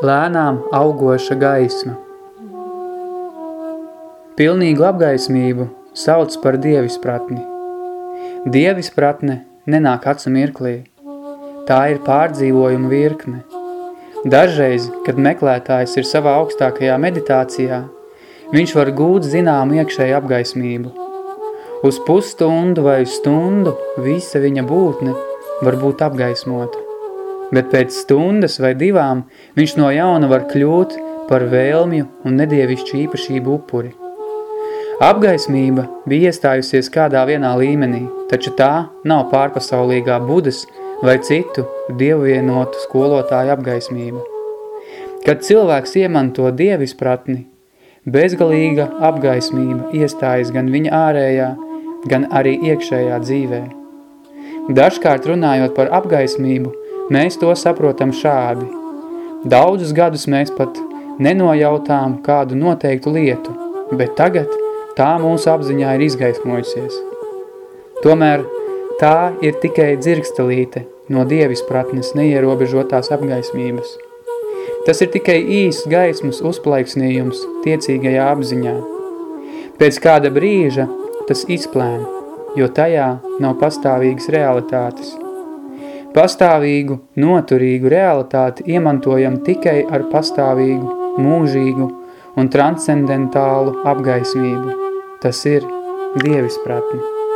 lēnām augoša gaisma. Pilnīgu apgaismību sauc par dievispratni. Dievispratne nenāk acu mirklī. Tā ir pārdzīvojuma virkne. Dažreiz, kad meklētājs ir savā augstākajā meditācijā, viņš var gūt zināmu iekšēju apgaismību. Uz pusstundu vai stundu visa viņa būtne var būt apgaismota bet pēc stundas vai divām viņš no jauna var kļūt par vēlmju un nedievišķu īpašību upuri. Apgaismība bija iestājusies kādā vienā līmenī, taču tā nav pārpasaulīgā budas vai citu dievienotu skolotāju apgaismība. Kad cilvēks iemanto dievispratni, bezgalīga apgaismība iestājas gan viņa ārējā, gan arī iekšējā dzīvē. Dažkārt runājot par apgaismību, Mēs to saprotam šādi. Daudzus gadus mēs pat nenojautām kādu noteiktu lietu, bet tagad tā mūsu apziņā ir izgaismojusies. Tomēr tā ir tikai dzirkstelīte no dievispratnes neierobežotās apgaismības. Tas ir tikai īsts gaismas uzplaiksnījums tiecīgajā apziņā. Pēc kāda brīža tas izplēn, jo tajā nav pastāvīgas realitātes – Pastāvīgu, noturīgu realitāti iemantojam tikai ar pastāvīgu, mūžīgu un transcendentālu apgaismību. Tas ir dievispratni.